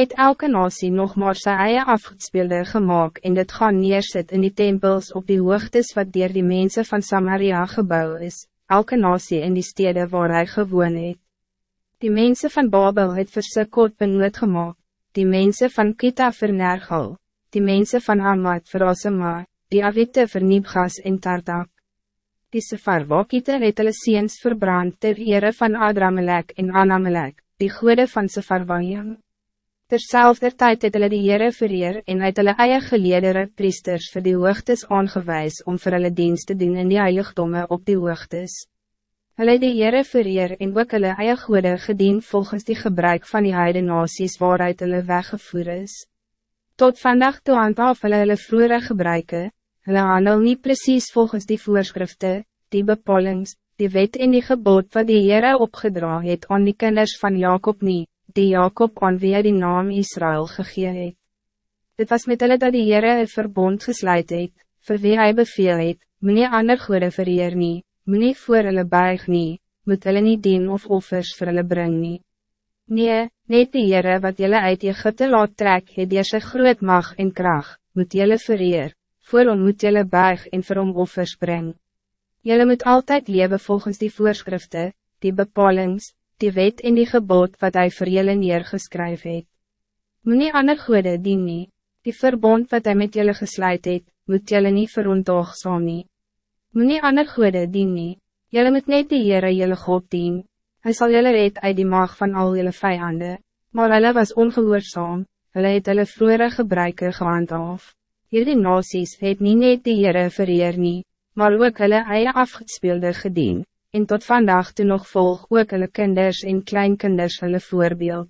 het elke nasie nog maar sy eie afgespeelde gemaakt en dit gaan neersit in die tempels op die hoogtes wat dier die mensen van Samaria gebouw is, elke nasie in die stede waar hij gewoon het. Die mensen van Babel het vir Sikot benoot gemaakt, die mensen van Kita vir Nergal, die mensen van Hamad vir Osema, die Avite vir Nibgas en Tardak. Die Sefarwakite het hulle seens verbrand ter ere van Adramelek en Anamelek, die goede van Sefarwajam. Terzelfde tijd het hulle die Heere vereer en uit hulle eie geleedere priesters vir die hoogtes aangewijs om vir hulle dienst te doen in die heiligdomme op die hoogtes. Hulle die Heere vereer en ook hulle eie goede gedien volgens die gebruik van die heide nasies waaruit hulle weggevoer is. Tot vandaag toe handhaaf hulle hulle vroere gebruike, Hulle handel niet precies volgens die voorschriften, die bepalings, die wet en die gebod wat die Heere opgedra het aan die kinders van Jacob niet, die Jacob aan wie die naam Israël gegee het. Dit was met hulle dat die Heere een verbond gesluit het, vir wie hy beveel het, moet nie ander goede vereer nie, moet nie voor hulle buig nie, moet hulle nie dien of offers vir hulle bring nie. Nee, net die Heere wat julle uit Egypte laat trek, het die sy groot mag en kracht, moet julle vereer, voor hom moet jylle buig en vir hom offers bring. Jylle moet altijd leven volgens die voorschriften, die bepalings, die wet en die gebod wat hij voor jylle neergeskryf het. Moet nie ander goede dien nie, die verbond wat hij met jylle gesluit het, moet jylle nie verontogsaam nie. Moet nie ander goede dien nie, jylle moet net die Heere jylle God dien, hy sal jylle red uit die mag van al jylle vijanden, maar hulle was ongehoorzaam, hulle het hulle vroere gebruike gehandhaaf. Hierdie nasies het nie net die Heere vereer nie, maar ook hulle eie afgespeelde gedien, en tot vandaag toe nog volg ook hulle kinders en kleinkinders hulle voorbeeld.